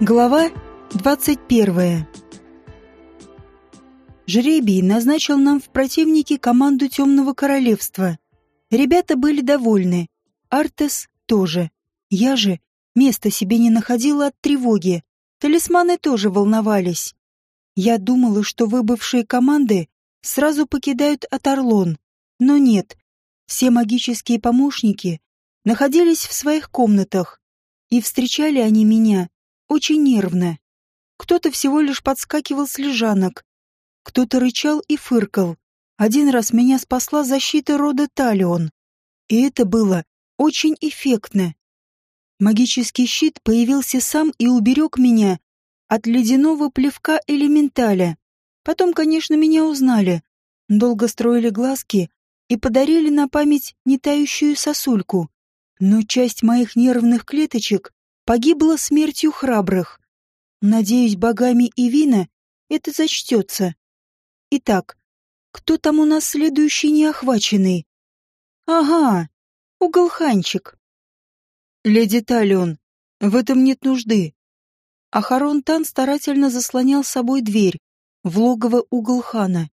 Глава 21. Жребий назначил нам в противнике команду Темного Королевства. Ребята были довольны. Артес тоже. Я же места себе не находила от тревоги. Талисманы тоже волновались. Я думала, что выбывшие команды сразу покидают Аторлон. Но нет. Все магические помощники находились в своих комнатах. И встречали они меня очень нервно. Кто-то всего лишь подскакивал с лежанок, кто-то рычал и фыркал. Один раз меня спасла защита рода Талион. И это было очень эффектно. Магический щит появился сам и уберег меня от ледяного плевка элементаля. Потом, конечно, меня узнали. Долго строили глазки и подарили на память нетающую сосульку. Но часть моих нервных клеточек погибла смертью храбрых. Надеюсь, богами и вина это зачтется. Итак, кто там у нас следующий неохваченный? Ага, уголханчик. Леди Талион, в этом нет нужды. Ахарон Тан старательно заслонял собой дверь в логово уголхана.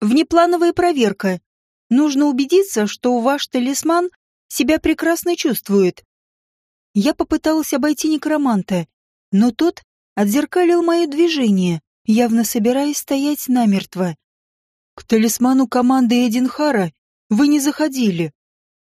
Внеплановая проверка. Нужно убедиться, что ваш талисман себя прекрасно чувствует. Я попыталась обойти некроманта, но тот отзеркалил мое движение, явно собираясь стоять намертво. К талисману команды Эдинхара вы не заходили.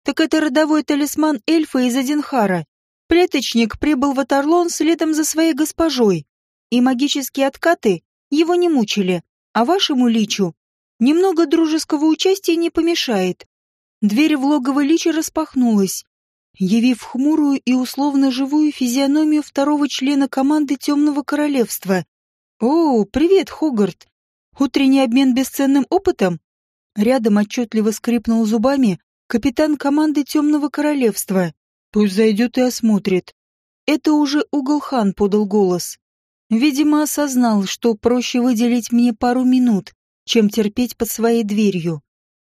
Так это родовой талисман эльфа из Эдинхара. Плеточник прибыл в Атарлон следом за своей госпожой, и магические откаты его не мучили, а вашему личу немного дружеского участия не помешает. Дверь в логово лича распахнулась, явив хмурую и условно живую физиономию второго члена команды Темного Королевства. «О, привет, Хогарт! Утренний обмен бесценным опытом?» Рядом отчетливо скрипнул зубами капитан команды Темного Королевства. «Пусть зайдет и осмотрит». Это уже Уголхан подал голос. Видимо, осознал, что проще выделить мне пару минут, чем терпеть под своей дверью.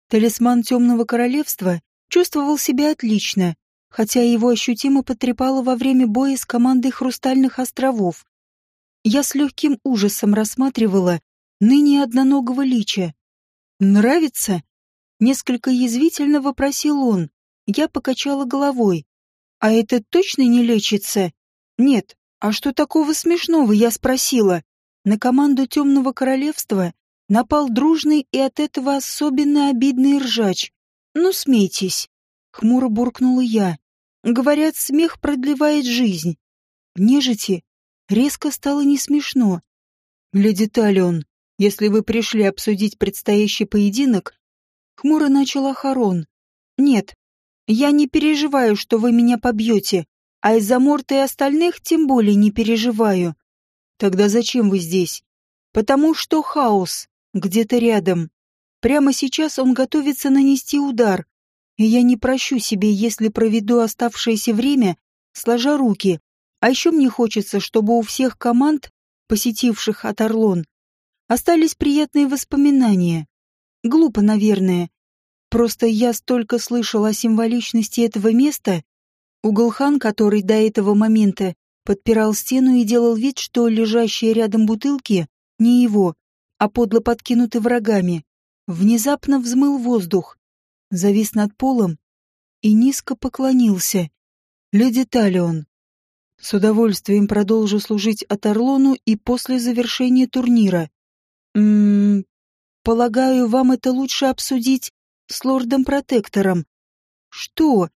Талисман Темного Королевства чувствовал себя отлично, хотя его ощутимо потрепало во время боя с командой Хрустальных островов. Я с легким ужасом рассматривала ныне одноногого лича. «Нравится?» — несколько язвительно вопросил он. Я покачала головой. «А это точно не лечится?» «Нет. А что такого смешного?» — я спросила. На команду Темного Королевства напал дружный и от этого особенно обидный ржач. «Ну, смейтесь!» — хмуро буркнула я. Говорят, смех продлевает жизнь. Нежити резко стало не смешно. Леди Талион, если вы пришли обсудить предстоящий поединок, хмуро начал Ахарон. Нет, я не переживаю, что вы меня побьете, а из-за Морта и остальных тем более не переживаю. Тогда зачем вы здесь? Потому что хаос где-то рядом. Прямо сейчас он готовится нанести удар, и я не прощу себе, если проведу оставшееся время, сложа руки. А еще мне хочется, чтобы у всех команд, посетивших Аторлон, остались приятные воспоминания. Глупо, наверное. Просто я столько слышал о символичности этого места. Уголхан, который до этого момента подпирал стену и делал вид, что лежащие рядом бутылки не его, а подло подкинуты врагами, внезапно взмыл воздух, завис над полом и низко поклонился. «Леди Талион, с удовольствием продолжу служить Аторлону и после завершения турнира. Ммм, полагаю, вам это лучше обсудить с лордом-протектором. Что?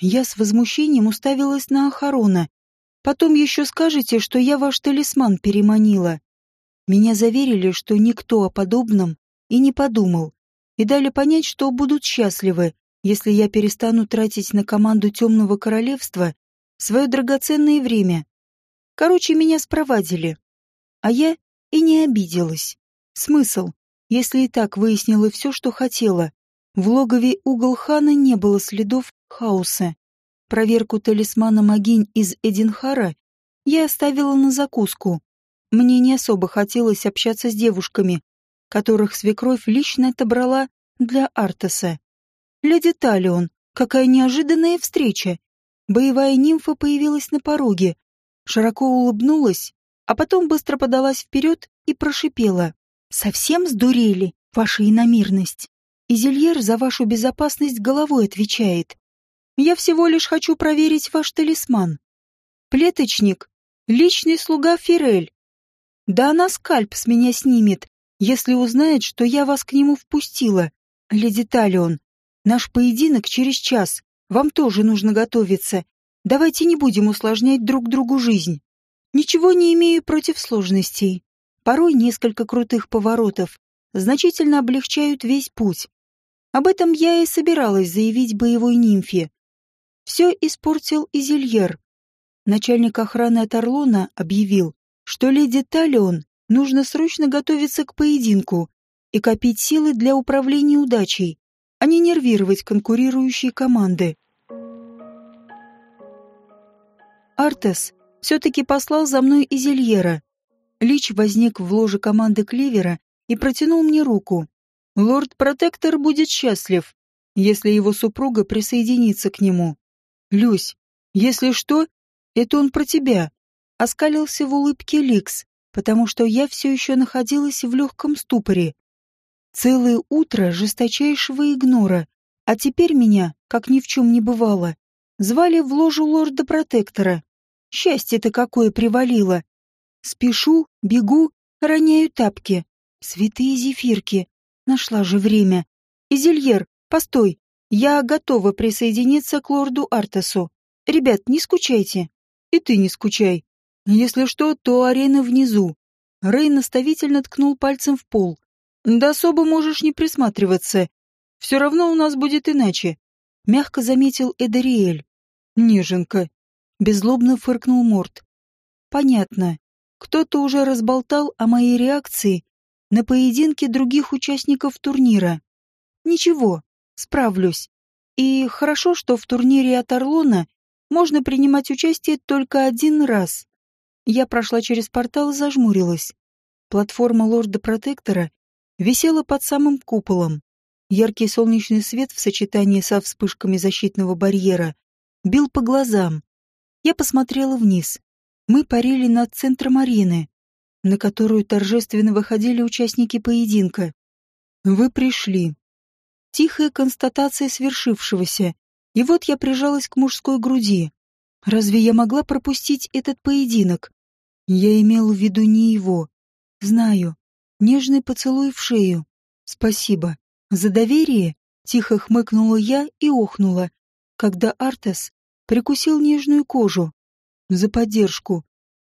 Я с возмущением уставилась на Ахарона. Потом еще скажете, что я ваш талисман переманила. Меня заверили, что никто о подобном и не подумал и дали понять, что будут счастливы, если я перестану тратить на команду Темного Королевства свое драгоценное время. Короче, меня спровадили. А я и не обиделась. Смысл, если и так выяснила все, что хотела. В логове угол хана не было следов хаоса. Проверку талисмана Магинь из Эдинхара я оставила на закуску. Мне не особо хотелось общаться с девушками, которых свекровь лично отобрала для Артеса. «Леди Талион, какая неожиданная встреча!» Боевая нимфа появилась на пороге, широко улыбнулась а потом быстро подалась вперед и прошипела. «Совсем сдурели, ваша иномирность? Изельер за вашу безопасность головой отвечает. Я всего лишь хочу проверить ваш талисман. Плеточник — личный слуга Фирель. Да она скальп с меня снимет, если узнает, что я вас к нему впустила, леди Талион. Наш поединок через час. Вам тоже нужно готовиться. Давайте не будем усложнять друг другу жизнь. Ничего не имею против сложностей. Порой несколько крутых поворотов значительно облегчают весь путь. Об этом я и собиралась заявить боевой нимфе. Все испортил Изельер. Начальник охраны от Орлона объявил, что леди Талион нужно срочно готовиться к поединку и копить силы для управления удачей, а не нервировать конкурирующие команды. Артес все-таки послал за мной Изельера. Лич возник в ложе команды Кливера и протянул мне руку. Лорд-протектор будет счастлив, если его супруга присоединится к нему. Люсь, если что, это он про тебя. Оскалился в улыбке Ликс, потому что я все еще находилась в легком ступоре. Целое утро жесточайшего игнора, а теперь меня, как ни в чем не бывало, звали в ложу лорда-протектора. Счастье-то какое привалило. Спешу, бегу, роняю тапки. Святые зефирки. Нашла же время. Изельер, постой. Я готова присоединиться к лорду Артасу. Ребят, не скучайте. И ты не скучай. Если что, то арена внизу. Рэй наставительно ткнул пальцем в пол. Да особо можешь не присматриваться. Все равно у нас будет иначе. Мягко заметил Эдариэль. Неженка. Беззлобно фыркнул Морт. Понятно. Кто-то уже разболтал о моей реакции на поединке других участников турнира. Ничего, справлюсь. И хорошо, что в турнире от Орлона можно принимать участие только один раз. Я прошла через портал и зажмурилась. Платформа лорда-протектора висела под самым куполом. Яркий солнечный свет в сочетании со вспышками защитного барьера бил по глазам. Я посмотрела вниз. Мы парили над центром арены, на которую торжественно выходили участники поединка. Вы пришли. Тихая констатация свершившегося. И вот я прижалась к мужской груди. Разве я могла пропустить этот поединок? Я имел в виду не его. Знаю. Нежный поцелуй в шею. Спасибо. За доверие? Тихо хмыкнула я и охнула, когда Артес прикусил нежную кожу. За поддержку.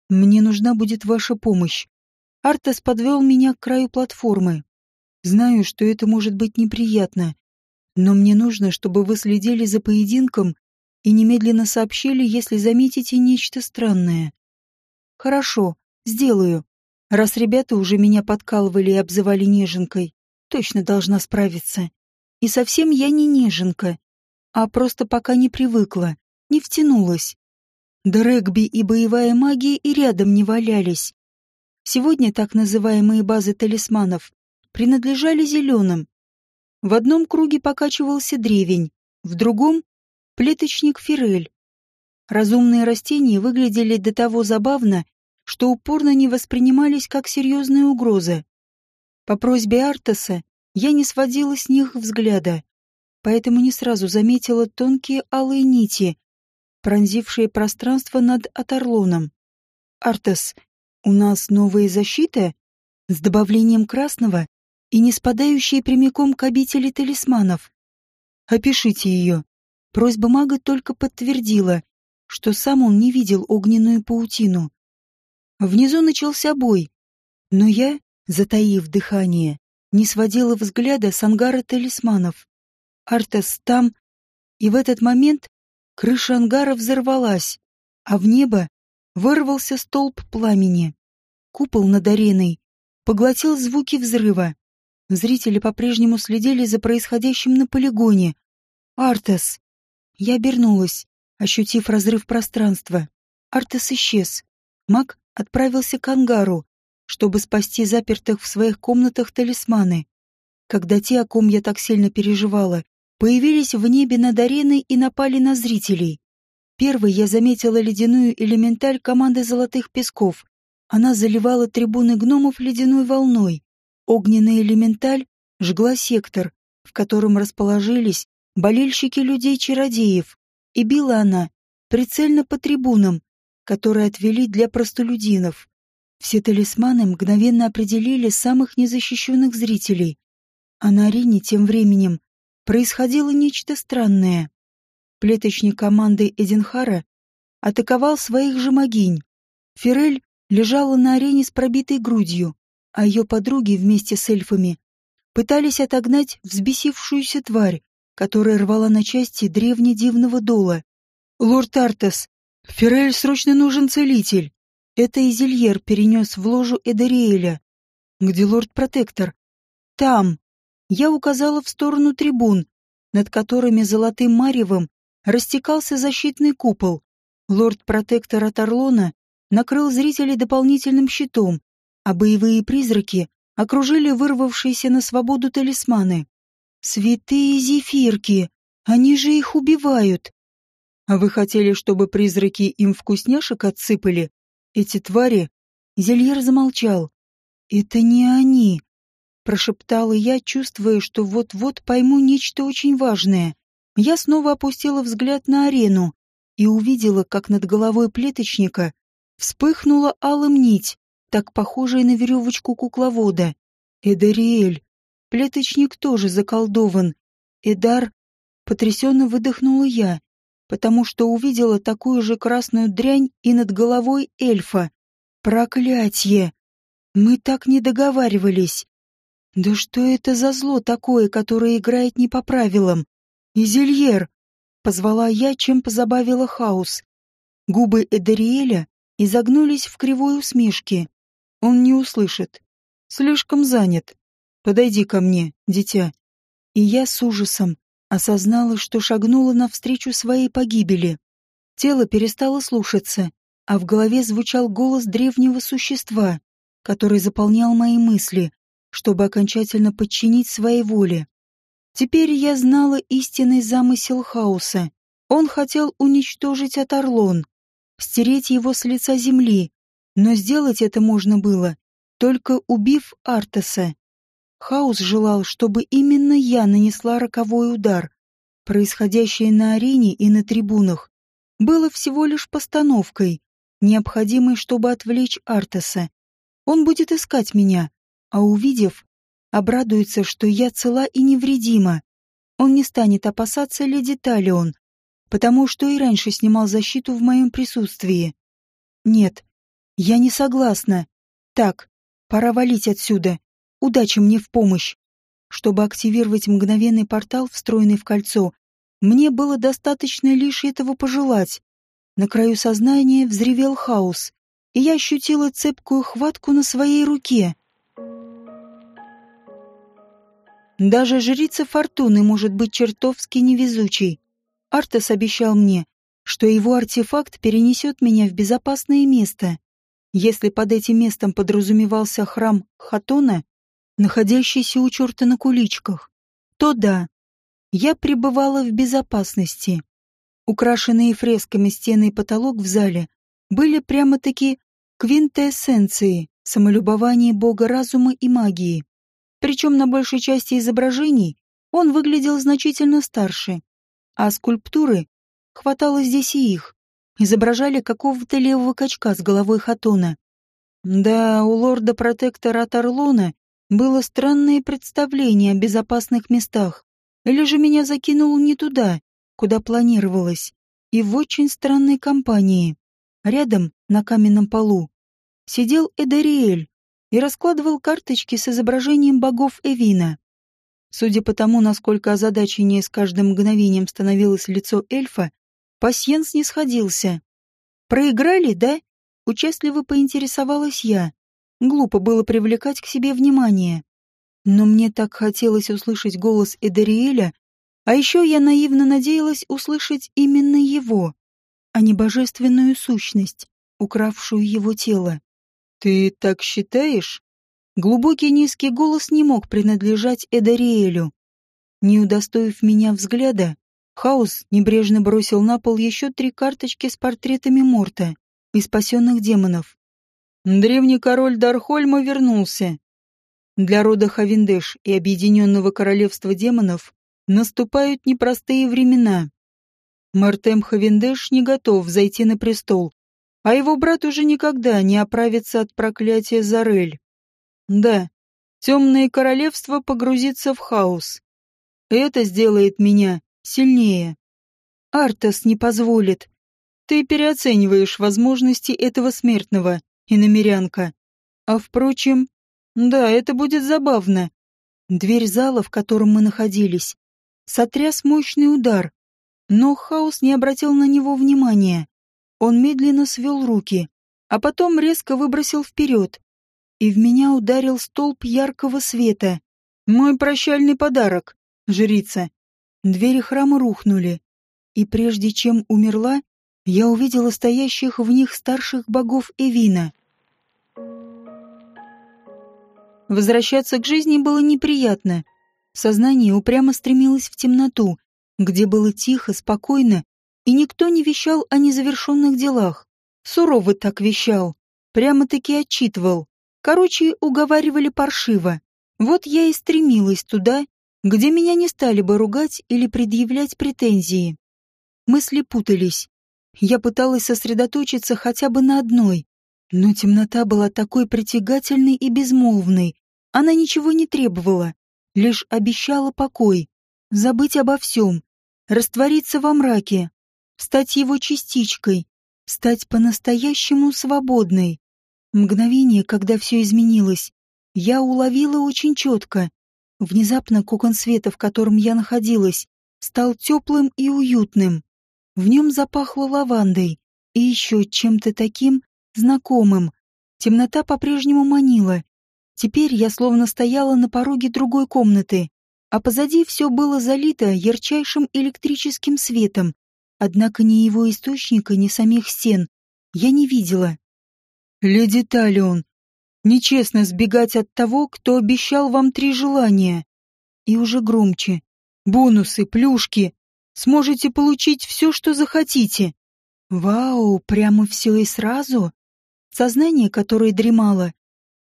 Мне нужна будет ваша помощь. Артес подвел меня к краю платформы. Знаю, что это может быть неприятно, но мне нужно, чтобы вы следили за поединком и немедленно сообщили, если заметите нечто странное. Хорошо, сделаю. Раз ребята уже меня подкалывали и обзывали неженкой, точно должна справиться. И совсем я не неженка, а просто пока не привыкла не втянулась. Да регби и боевая магия и рядом не валялись. Сегодня так называемые базы талисманов принадлежали зеленым. В одном круге покачивался древень, в другом — плеточник фирель. Разумные растения выглядели до того забавно, что упорно не воспринимались как серьезная угроза. По просьбе Артаса я не сводила с них взгляда, поэтому не сразу заметила тонкие алые нити, пронзившие пространство над Аторлоном. «Артес, у нас новая защита?» С добавлением красного и не спадающая прямиком к обители талисманов. «Опишите ее». Просьба мага только подтвердила, что сам он не видел огненную паутину. Внизу начался бой, но я, затаив дыхание, не сводила взгляда с ангара талисманов. Артес там, и в этот момент Крыша ангара взорвалась, а в небо вырвался столб пламени. Купол над ареной поглотил звуки взрыва. Зрители по-прежнему следили за происходящим на полигоне. «Артес!» Я обернулась, ощутив разрыв пространства. Артес исчез. Маг отправился к ангару, чтобы спасти запертых в своих комнатах талисманы. Когда те, о ком я так сильно переживала, появились в небе над ареной и напали на зрителей. Первой я заметила ледяную элементаль команды «Золотых песков». Она заливала трибуны гномов ледяной волной. Огненная элементаль жгла сектор, в котором расположились болельщики людей-чародеев, и била она прицельно по трибунам, которые отвели для простолюдинов. Все талисманы мгновенно определили самых незащищенных зрителей. А на арене тем временем происходило нечто странное. Плеточник команды Эдинхара атаковал своих же могинь. Фирель лежала на арене с пробитой грудью, а ее подруги вместе с эльфами пытались отогнать взбесившуюся тварь, которая рвала на части древне дивного дола. «Лорд Артес, Фирель срочно нужен целитель!» Это Изельер перенес в ложу Эдериэля. «Где лорд-протектор?» «Там!» Я указала в сторону трибун, над которыми золотым маревом растекался защитный купол. Лорд-протектор от Орлона накрыл зрителей дополнительным щитом, а боевые призраки окружили вырвавшиеся на свободу талисманы. «Святые зефирки! Они же их убивают!» «А вы хотели, чтобы призраки им вкусняшек отсыпали? Эти твари...» Зельер замолчал. «Это не они!» Прошептала я, чувствуя, что вот-вот пойму нечто очень важное. Я снова опустила взгляд на арену и увидела, как над головой плеточника вспыхнула алым нить, так похожая на веревочку кукловода. Эдариэль. Плеточник тоже заколдован. Эдар. Потрясенно выдохнула я, потому что увидела такую же красную дрянь и над головой эльфа. Проклятье! Мы так не договаривались. Да что это за зло такое, которое играет не по правилам? Изельер! Позвала я, чем позабавила хаос. Губы Эдариэля изогнулись в кривой усмешке. Он не услышит. Слишком занят. Подойди ко мне, дитя. И я с ужасом осознала, что шагнула навстречу своей погибели. Тело перестало слушаться, а в голове звучал голос древнего существа, который заполнял мои мысли, чтобы окончательно подчинить своей воле. Теперь я знала истинный замысел хаоса. Он хотел уничтожить Атарлон, стереть его с лица земли, но сделать это можно было, только убив Артаса. Хаос желал, чтобы именно я нанесла роковой удар. Происходящее на арене и на трибунах было всего лишь постановкой, необходимой, чтобы отвлечь Артаса. Он будет искать меня, а увидев, обрадуется, что я цела и невредима. Он не станет опасаться леди Талион, потому что и раньше снимал защиту в моем присутствии. Нет, я не согласна. Так, пора валить отсюда. Удачи мне в помощь. Чтобы активировать мгновенный портал, встроенный в кольцо, мне было достаточно лишь этого пожелать. На краю сознания взревел хаос, и я ощутила цепкую хватку на своей руке. Даже жрица Фортуны может быть чертовски невезучей. Артес обещал мне, что его артефакт перенесет меня в безопасное место. Если под этим местом подразумевался храм Хатона, находящийся у черта на куличках, то да, я пребывала в безопасности. Украшенные фресками стены и потолок в зале были прямо-таки квинтэссенцией самолюбования бога разума и магии. Причем на большей части изображений он выглядел значительно старше, а скульптуры, хватало здесь и их, изображали какого-то левого качка с головой хатона. Да, у лорда-протектора Тарлона было странное представление о безопасных местах. Или же меня закинул не туда, куда планировалось, и в очень странной компании. Рядом, на каменном полу, сидел Эдариэль и раскладывал карточки с изображением богов Эвина. Судя по тому, насколько озадаченнее с каждым мгновением становилось лицо эльфа, пасьянс не сходился. «Проиграли, да?» — участливо поинтересовалась я. Глупо было привлекать к себе внимание. Но мне так хотелось услышать голос Эдериэля, а еще я наивно надеялась услышать именно его, а не божественную сущность, укравшую его тело. «Ты так считаешь?» Глубокий низкий голос не мог принадлежать Эдариэлю. Не удостоив меня взгляда, Хаус небрежно бросил на пол еще три карточки с портретами Морта и спасенных демонов. Древний король Дархольма вернулся. Для рода Хавиндеш и Объединенного Королевства Демонов наступают непростые времена. Мартем Хавиндеш не готов зайти на престол, а его брат уже никогда не оправится от проклятия Зарель. Да, темное королевство погрузится в хаос. Это сделает меня сильнее. Артас не позволит. Ты переоцениваешь возможности этого смертного, иномерянка. А впрочем, да, это будет забавно. Дверь зала, в котором мы находились, сотряс мощный удар, но Хаус не обратил на него внимания. Он медленно свел руки, а потом резко выбросил вперед, и в меня ударил столб яркого света. Мой прощальный подарок, жрица. Двери храма рухнули, и прежде чем умерла, я увидела стоящих в них старших богов Эвина. Возвращаться к жизни было неприятно. Сознание упрямо стремилось в темноту, где было тихо, спокойно, и никто не вещал о незавершенных делах. Сурово так вещал, прямо-таки отчитывал. Короче, уговаривали паршиво. Вот я и стремилась туда, где меня не стали бы ругать или предъявлять претензии. Мысли путались. Я пыталась сосредоточиться хотя бы на одной, но темнота была такой притягательной и безмолвной, она ничего не требовала, лишь обещала покой, забыть обо всем, раствориться во мраке, стать его частичкой, стать по-настоящему свободной. Мгновение, когда все изменилось, я уловила очень четко. Внезапно кокон света, в котором я находилась, стал теплым и уютным. В нем запахло лавандой и еще чем-то таким знакомым. Темнота по-прежнему манила, Теперь я словно стояла на пороге другой комнаты, а позади все было залито ярчайшим электрическим светом, однако ни его источника, ни самих стен я не видела. «Леди Талион, нечестно сбегать от того, кто обещал вам три желания». И уже громче. «Бонусы, плюшки. Сможете получить все, что захотите». Вау, прямо все и сразу? Сознание, которое дремало,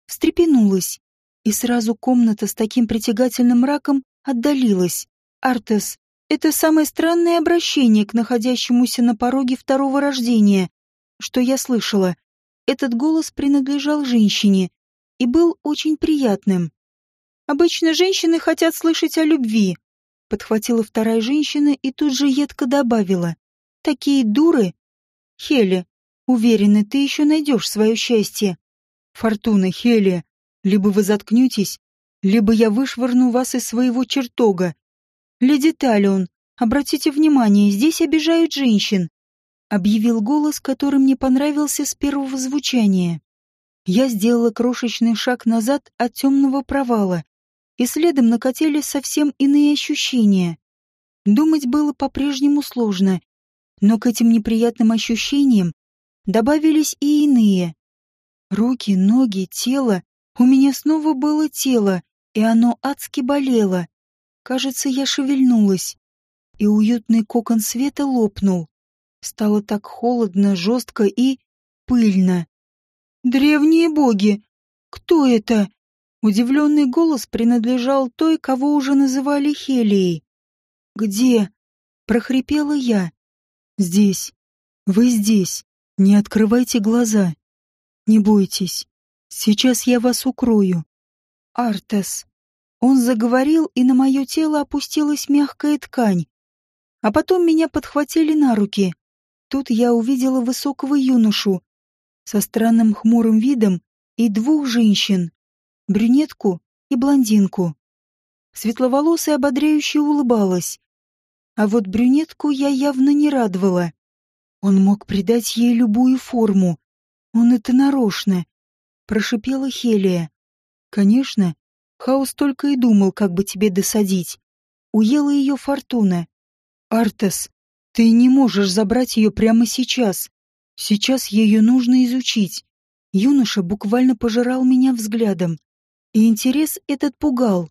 встрепенулась, и сразу комната с таким притягательным мраком отдалилась. «Артес, это самое странное обращение к находящемуся на пороге второго рождения, что я слышала. Этот голос принадлежал женщине и был очень приятным. Обычно женщины хотят слышать о любви, подхватила вторая женщина и тут же едко добавила. Такие дуры. Хели, уверена, ты еще найдешь свое счастье. Фортуна, Хелия, либо вы заткнетесь, либо я вышвырну вас из своего чертога. Леди Талион, обратите внимание, здесь обижают женщин. Объявил голос, который мне понравился с первого звучания. Я сделала крошечный шаг назад от темного провала, и следом накатили совсем иные ощущения. Думать было по-прежнему сложно, но к этим неприятным ощущениям добавились и иные. Руки, ноги, тело. У меня снова было тело, и оно адски болело. Кажется, я шевельнулась. И уютный кокон света лопнул. Стало так холодно, жестко и пыльно. «Древние боги! Кто это?» Удивленный голос принадлежал той, кого уже называли Хелией. «Где?» — прохрипела я. «Здесь. Вы здесь. Не открывайте глаза. Не бойтесь. Сейчас я вас укрою. Артес. Он заговорил, и на мое тело опустилась мягкая ткань. А потом меня подхватили на руки. Тут я увидела высокого юношу со странным хмурым видом и двух женщин, брюнетку и блондинку. Светловолосая ободряюще улыбалась, а вот брюнетку я явно не радовала. Он мог придать ей любую форму, он это нарочно, прошипела Хелия. Конечно, Хаос только и думал, как бы тебе досадить. Уела ее фортуна. Артес, ты не можешь забрать ее прямо сейчас. Сейчас ее нужно изучить. Юноша буквально пожирал меня взглядом. И интерес этот пугал.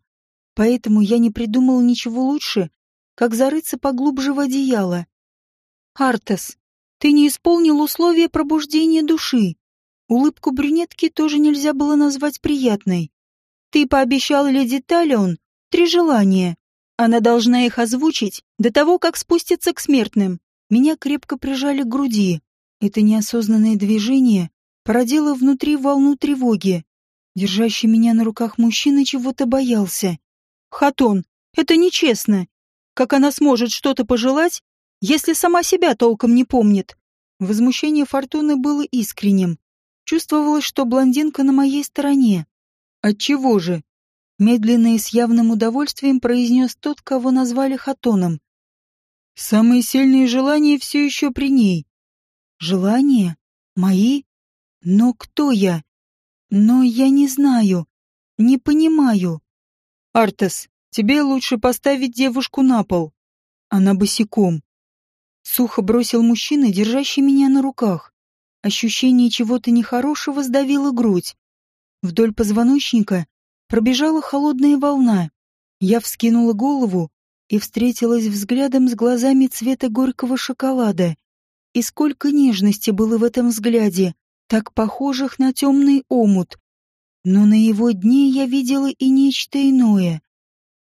Поэтому я не придумал ничего лучше, как зарыться поглубже в одеяло. Артес, ты не исполнил условия пробуждения души. Улыбку брюнетки тоже нельзя было назвать приятной. «Ты пообещал леди Талион три желания. Она должна их озвучить до того, как спустится к смертным. Меня крепко прижали к груди. Это неосознанное движение породило внутри волну тревоги. Держащий меня на руках мужчина чего-то боялся. «Хатон, это нечестно. Как она сможет что-то пожелать, если сама себя толком не помнит?» Возмущение Фортуны было искренним. Чувствовалось, что блондинка на моей стороне. «Отчего же?» Медленно и с явным удовольствием произнес тот, кого назвали Хатоном. «Самые сильные желания все еще при ней». «Желания? Мои? Но кто я? Но я не знаю, не понимаю». «Артес, тебе лучше поставить девушку на пол. Она босиком». Сухо бросил мужчина, держащий меня на руках. Ощущение чего-то нехорошего сдавило грудь. Вдоль позвоночника пробежала холодная волна. Я вскинула голову и встретилась взглядом с глазами цвета горького шоколада. И сколько нежности было в этом взгляде, так похожих на темный омут. Но на его дне я видела и нечто иное.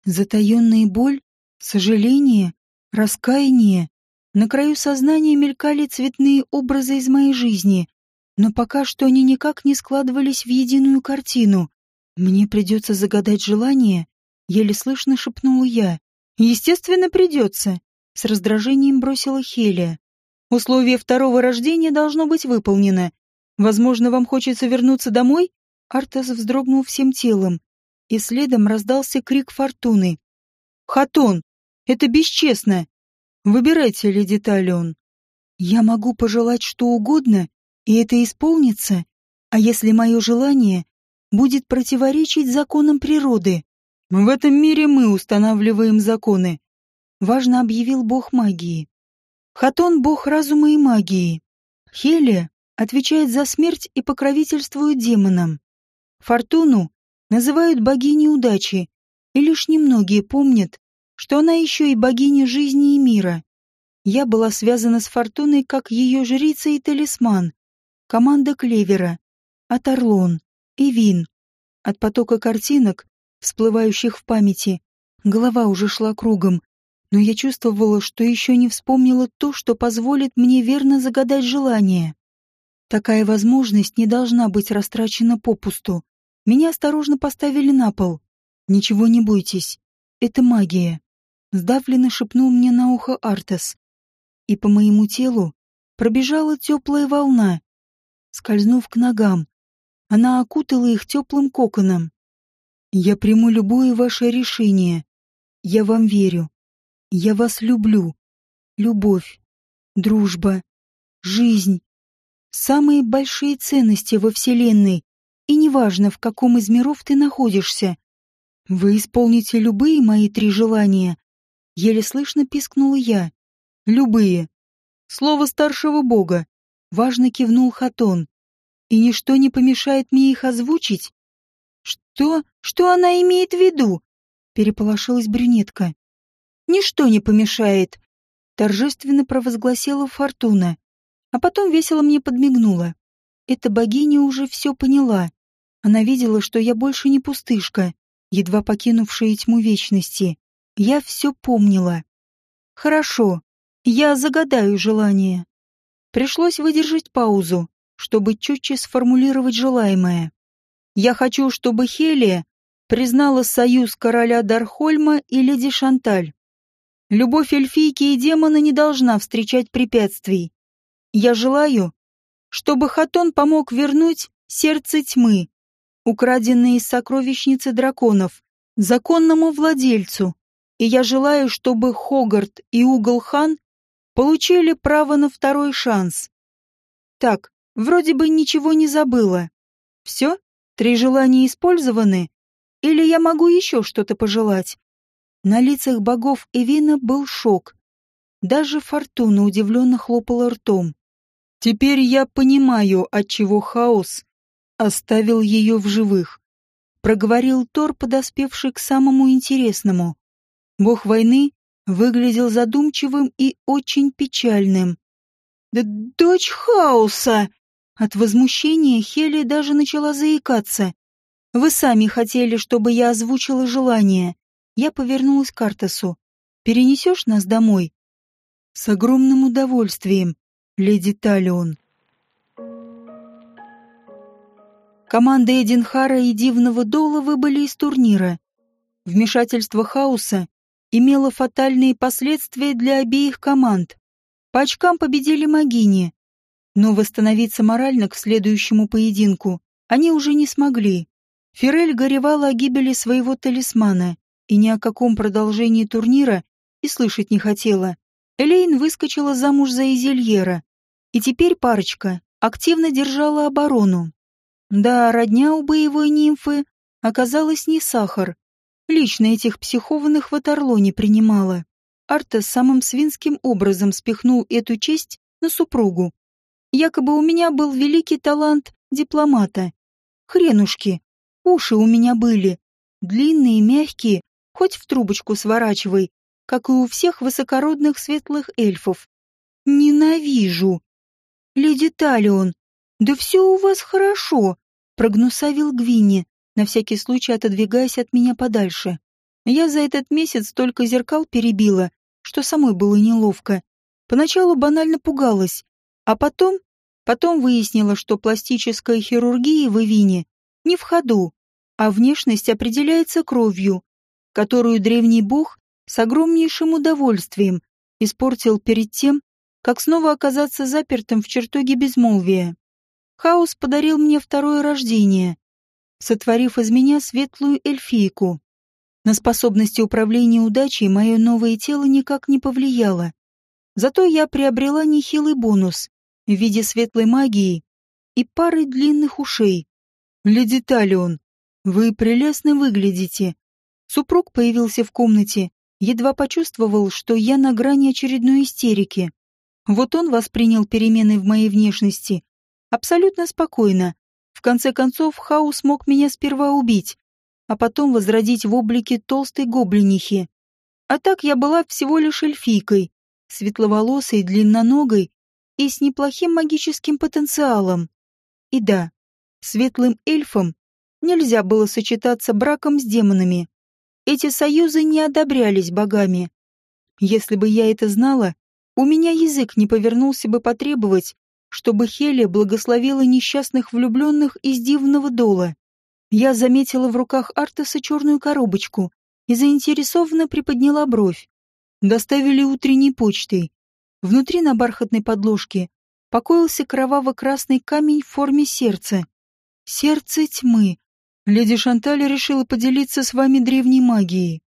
Затаенная боль, сожаление, раскаяние. На краю сознания мелькали цветные образы из моей жизни, но пока что они никак не складывались в единую картину. «Мне придется загадать желание», — еле слышно шепнула я. «Естественно, придется», — с раздражением бросила Хелия. «Условие второго рождения должно быть выполнено. Возможно, вам хочется вернуться домой?» Артас вздрогнул всем телом, и следом раздался крик Фортуны. «Хатон! Это бесчестно! Выбирайте, леди Талион. Я могу пожелать что угодно, и это исполнится, а если мое желание будет противоречить законам природы. В этом мире мы устанавливаем законы, важно объявил бог магии. Хатон — бог разума и магии. Хелия отвечает за смерть и покровительствует демонам. Фортуну называют богиней удачи, и лишь немногие помнят, что она еще и богиня жизни и мира. Я была связана с Фортуной как ее жрица и талисман. Команда Клевера, Атарлон, и вин. От потока картинок, всплывающих в памяти, голова уже шла кругом, но я чувствовала, что еще не вспомнила то, что позволит мне верно загадать желание. Такая возможность не должна быть растрачена попусту. Меня осторожно поставили на пол. «Ничего не бойтесь. Это магия», — сдавленно шепнул мне на ухо Артес. И по моему телу пробежала теплая волна, скользнув к ногам, она окутала их теплым коконом. «Я приму любое ваше решение. Я вам верю. Я вас люблю. Любовь, дружба, жизнь. Самые большие ценности во Вселенной, и неважно, в каком из миров ты находишься. Вы исполните любые мои три желания. Еле слышно пискнула я. Любые. Слово старшего бога. Важно кивнул Хатон и ничто не помешает мне их озвучить. Что? Что она имеет в виду? Переполошилась брюнетка. Ничто не помешает, торжественно провозгласила Фортуна, а потом весело мне подмигнула. Эта богиня уже все поняла. Она видела, что я больше не пустышка, едва покинувшая тьму вечности. Я все помнила. Хорошо, я загадаю желание. Пришлось выдержать паузу, чтобы четче сформулировать желаемое. Я хочу, чтобы Хелия признала союз короля Дархольма и леди Шанталь. Любовь эльфийки и демона не должна встречать препятствий. Я желаю, чтобы Хатон помог вернуть сердце тьмы, украденное из сокровищницы драконов, законному владельцу, и я желаю, чтобы Хогарт и Уголхан получили право на второй шанс. Так, Вроде бы ничего не забыла. Все? Три желания использованы? Или я могу еще что-то пожелать? На лицах богов Эвина был шок. Даже Фортуна удивленно хлопала ртом. Теперь я понимаю, отчего хаос оставил ее в живых. Проговорил Тор, подоспевший к самому интересному. Бог войны выглядел задумчивым и очень печальным. «Да дочь хаоса!» От возмущения Хели даже начала заикаться. «Вы сами хотели, чтобы я озвучила желание». Я повернулась к Артасу. «Перенесешь нас домой?» «С огромным удовольствием, леди Талион». Команда Эдинхара и Дивного Дола выбыли из турнира. Вмешательство хаоса имело фатальные последствия для обеих команд. По очкам победили Магини, но восстановиться морально к следующему поединку они уже не смогли. Фирель горевала о гибели своего талисмана и ни о каком продолжении турнира и слышать не хотела. Элейн выскочила замуж за Изельера, и теперь парочка активно держала оборону. Да, родня у боевой нимфы оказалась не сахар. Лично этих психованных в Аторло не принимала. Арта самым свинским образом спихнул эту честь на супругу. Якобы у меня был великий талант дипломата. Хренушки, уши у меня были. Длинные, мягкие, хоть в трубочку сворачивай, как и у всех высокородных светлых эльфов. Ненавижу. Леди Талион, да все у вас хорошо, прогнусавил Гвинни, на всякий случай отодвигаясь от меня подальше. Я за этот месяц столько зеркал перебила, что самой было неловко. Поначалу банально пугалась, а потом Потом выяснила, что пластическая хирургия в Ивине не в ходу, а внешность определяется кровью, которую древний бог с огромнейшим удовольствием испортил перед тем, как снова оказаться запертым в чертоге безмолвия. Хаос подарил мне второе рождение, сотворив из меня светлую эльфийку. На способности управления удачей мое новое тело никак не повлияло. Зато я приобрела нехилый бонус в виде светлой магии и пары длинных ушей. «Леди Талион, вы прелестно выглядите». Супруг появился в комнате, едва почувствовал, что я на грани очередной истерики. Вот он воспринял перемены в моей внешности абсолютно спокойно. В конце концов, Хаус мог меня сперва убить, а потом возродить в облике толстой гоблинихи. А так я была всего лишь эльфийкой, светловолосой, длинноногой и с неплохим магическим потенциалом. И да, светлым эльфам нельзя было сочетаться браком с демонами. Эти союзы не одобрялись богами. Если бы я это знала, у меня язык не повернулся бы потребовать, чтобы Хелия благословила несчастных влюбленных из дивного дола. Я заметила в руках Артаса черную коробочку и заинтересованно приподняла бровь. Доставили утренней почтой. Внутри на бархатной подложке покоился кроваво-красный камень в форме сердца. Сердце тьмы. Леди Шанталь решила поделиться с вами древней магией.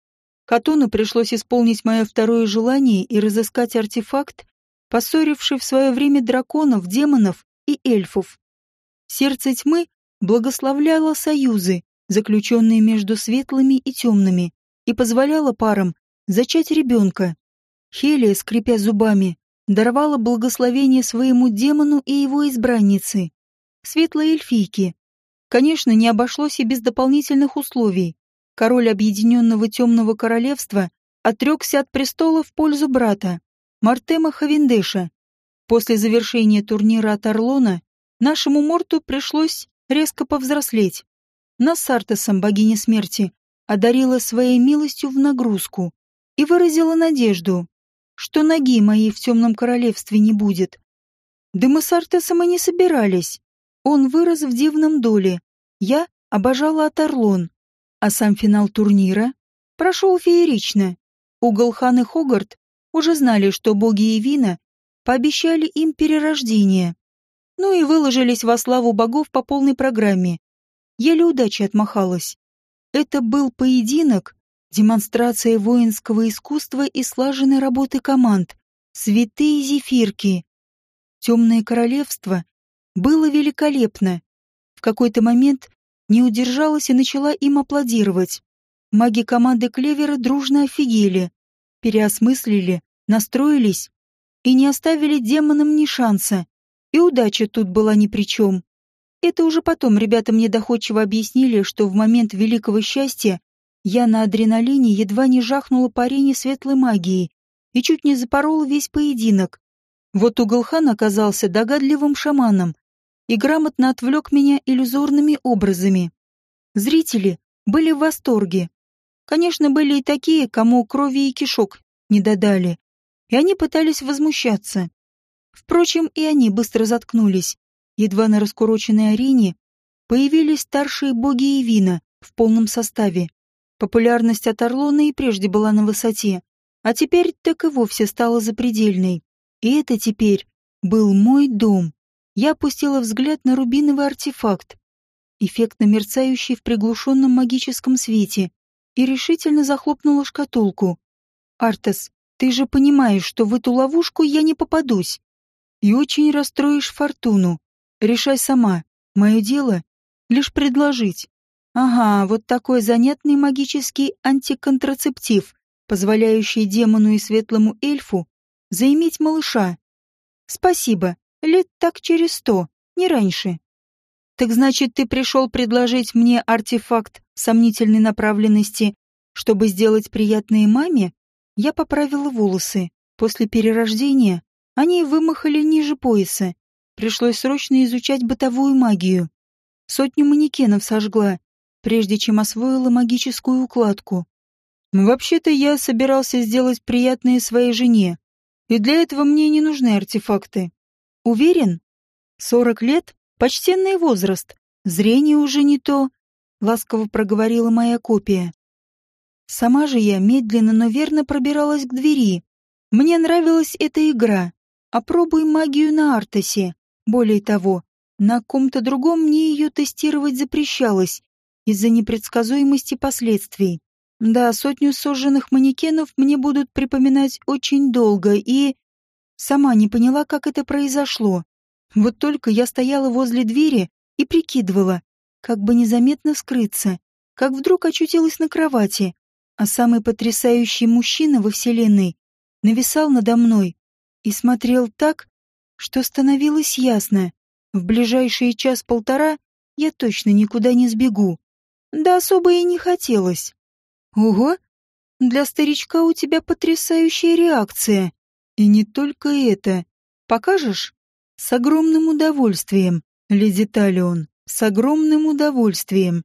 Катону пришлось исполнить мое второе желание и разыскать артефакт, поссоривший в свое время драконов, демонов и эльфов. Сердце тьмы благословляло союзы, заключенные между светлыми и темными, и позволяло парам зачать ребенка. Хелия, скрипя зубами, даровала благословение своему демону и его избраннице, светлой эльфийке. Конечно, не обошлось и без дополнительных условий. Король Объединенного Темного Королевства отрекся от престола в пользу брата, Мартема Хавендеша. После завершения турнира от Орлона нашему Морту пришлось резко повзрослеть. Нас с Артесом, богиня смерти, одарила своей милостью в нагрузку и выразила надежду, что ноги моей в темном королевстве не будет. Да мы с Артесом и не собирались. Он вырос в дивном доле. Я обожала Атарлон. А сам финал турнира прошел феерично. Уголхан и Хогарт уже знали, что боги и вина пообещали им перерождение. Ну и выложились во славу богов по полной программе. Еле удачи отмахалась. Это был поединок, Демонстрация воинского искусства и слаженной работы команд. Святые зефирки. Темное королевство было великолепно. В какой-то момент не удержалась и начала им аплодировать. Маги команды Клевера дружно офигели, переосмыслили, настроились и не оставили демонам ни шанса. И удача тут была ни при чем. Это уже потом ребята мне доходчиво объяснили, что в момент великого счастья я на адреналине едва не жахнула по арене светлой магии и чуть не запорола весь поединок. Вот Уголхан оказался догадливым шаманом. и грамотно отвлек меня иллюзорными образами. Зрители были в восторге. Конечно, были и такие, кому крови и кишок не додали, и они пытались возмущаться. Впрочем, и они быстро заткнулись. Едва на раскуроченной арене появились старшие боги и вина в полном составе. Популярность от Орлона и прежде была на высоте, а теперь так и вовсе стала запредельной. И это теперь был мой дом. Я опустила взгляд на рубиновый артефакт, эффектно мерцающий в приглушенном магическом свете, и решительно захлопнула шкатулку. «Артес, ты же понимаешь, что в эту ловушку я не попадусь. И очень расстроишь фортуну. Решай сама. Мое дело — лишь предложить. Ага, вот такой занятный магический антиконтрацептив, позволяющий демону и светлому эльфу заиметь малыша. Спасибо, лет так через сто, не раньше. Так значит, ты пришел предложить мне артефакт сомнительной направленности, чтобы сделать приятное маме? Я поправила волосы. После перерождения они вымахали ниже пояса. Пришлось срочно изучать бытовую магию. Сотню манекенов сожгла, прежде чем освоила магическую укладку. Вообще-то я собирался сделать приятное своей жене, и для этого мне не нужны артефакты. Уверен? Сорок лет — почтенный возраст, зрение уже не то, — ласково проговорила моя копия. Сама же я медленно, но верно пробиралась к двери. Мне нравилась эта игра. Опробуй магию на Артасе. Более того, на ком-то другом мне ее тестировать запрещалось из-за непредсказуемости последствий. Да, сотню сожженных манекенов мне будут припоминать очень долго, и... Сама не поняла, как это произошло. Вот только я стояла возле двери и прикидывала, как бы незаметно скрыться, как вдруг очутилась на кровати, а самый потрясающий мужчина во Вселенной нависал надо мной и смотрел так, что становилось ясно. В ближайшие час-полтора я точно никуда не сбегу. Да особо и не хотелось. Ого! Для старичка у тебя потрясающая реакция. И не только это. Покажешь? С огромным удовольствием, леди Талион, с огромным удовольствием.